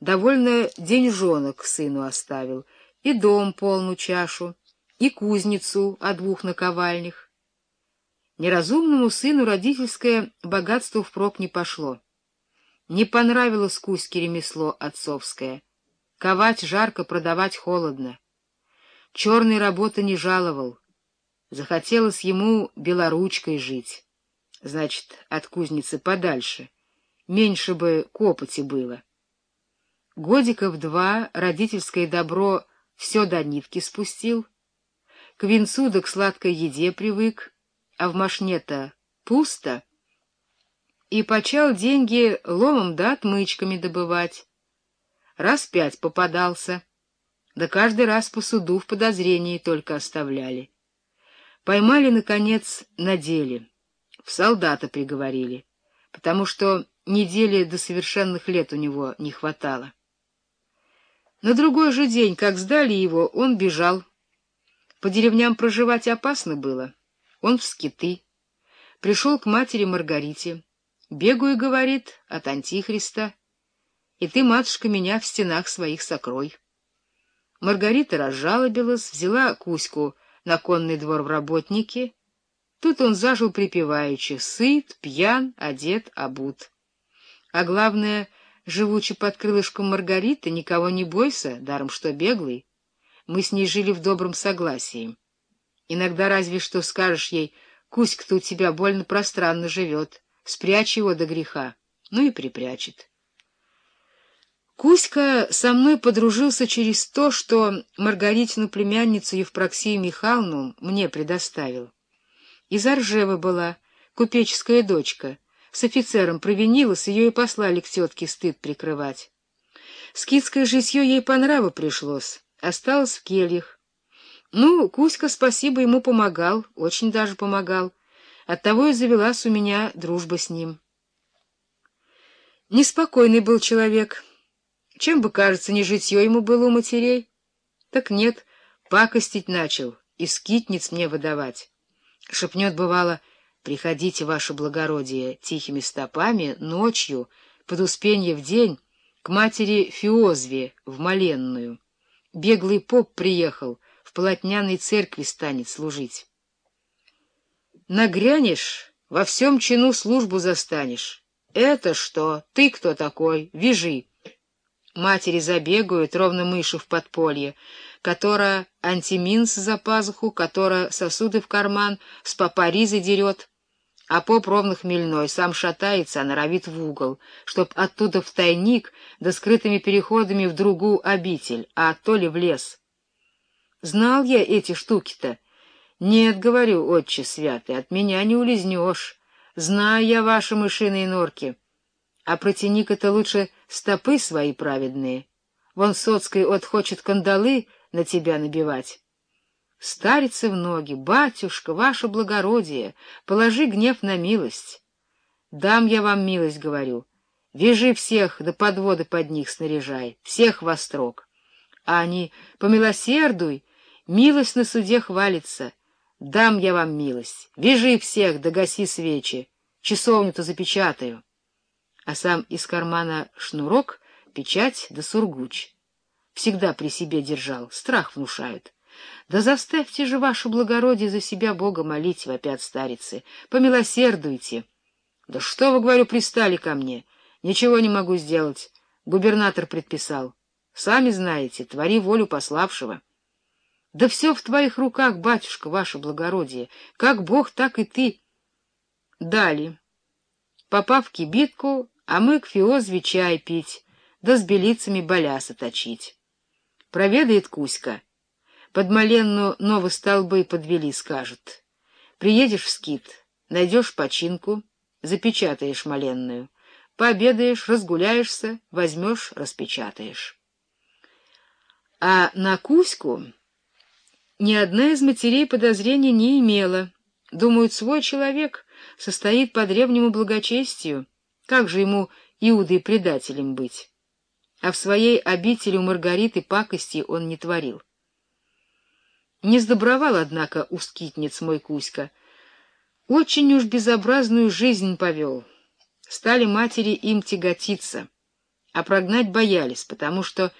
довольно деньжонок сыну оставил, и дом полную чашу, и кузницу о двух наковальнях. Неразумному сыну родительское богатство впрок не пошло. Не понравилось Кузьке ремесло отцовское. Ковать жарко, продавать холодно. Черной работы не жаловал. Захотелось ему белоручкой жить. Значит, от кузницы подальше. Меньше бы копоти было. Годиков два родительское добро все до нитки спустил. К винцу да к сладкой еде привык, а в машне-то пусто. И почал деньги ломом да отмычками добывать. Раз пять попадался, да каждый раз по суду в подозрении только оставляли. Поймали, наконец, на деле, в солдата приговорили, потому что недели до совершенных лет у него не хватало. На другой же день, как сдали его, он бежал. По деревням проживать опасно было. Он в скиты. Пришел к матери Маргарите. Бегаю, говорит, от Антихриста. И ты, матушка, меня в стенах своих сокрой. Маргарита разжалобилась, взяла Кузьку на конный двор в работники. Тут он зажил припеваючи, сыт, пьян, одет, обут. А главное — живучи под крылышком Маргариты, никого не бойся, даром что беглый. Мы с ней жили в добром согласии. Иногда разве что скажешь ей, Кузька-то у тебя больно пространно живет, спрячь его до греха, ну и припрячет. Кузька со мной подружился через то, что Маргаритину племянницу Евпроксию Михайловну мне предоставил. Из Оржева была купеческая дочка — с офицером провинилась, ее и послали к тетке стыд прикрывать. Скидское житье ей по нраву пришлось, осталось в кельях. Ну, Кузька, спасибо, ему помогал, очень даже помогал. Оттого и завелась у меня дружба с ним. Неспокойный был человек. Чем бы, кажется, не житье ему было у матерей? Так нет, пакостить начал и скитниц мне выдавать. Шепнет, бывало, — Приходите, ваше благородие, тихими стопами, ночью, под успенье в день, к матери Фиозве в Маленную. Беглый поп приехал, в полотняной церкви станет служить. Нагрянешь, во всем чину службу застанешь. Это что? Ты кто такой? Вяжи. Матери забегают, ровно мыши в подполье, которая антиминс за пазуху, которая сосуды в карман, с папаризы дерет, а поп ровно хмельной, сам шатается, а норовит в угол, чтоб оттуда в тайник, да скрытыми переходами в другую обитель, а то ли в лес. Знал я эти штуки-то. Нет, говорю, отче святый, от меня не улизнешь. Знаю я ваши мышиные норки. А протяни-ка-то лучше стопы свои праведные. Вон соцкой от хочет кандалы на тебя набивать. Старица в ноги, батюшка, ваше благородие, положи гнев на милость. Дам я вам милость, говорю. Вяжи всех, да подводы под них снаряжай, всех во строк. А они, помилосердуй, милость на суде хвалится. Дам я вам милость, вяжи всех, да гаси свечи, часовню-то запечатаю. А сам из кармана шнурок, печать да сургуч. Всегда при себе держал, страх внушают. Да заставьте же, ваше благородие, за себя Бога молить, вопят старицы. Помилосердуйте. Да что вы, говорю, пристали ко мне? Ничего не могу сделать. Губернатор предписал. Сами знаете, твори волю пославшего. Да все в твоих руках, батюшка, ваше благородие. Как Бог, так и ты. Дали. Попав в кибитку, а мы к Фиозве чай пить, да с белицами баляса точить. Проведает Кузька — под Маленну новые столбы подвели, скажут. Приедешь в скит, найдешь починку, запечатаешь Маленную. Пообедаешь, разгуляешься, возьмешь, распечатаешь. А на Кузьку ни одна из матерей подозрений не имела. Думают, свой человек состоит по древнему благочестию. Как же ему Иудой предателем быть? А в своей обители у Маргариты пакости он не творил. Не сдобровал, однако, у скитниц мой Кузька. Очень уж безобразную жизнь повел. Стали матери им тяготиться. а прогнать боялись, потому что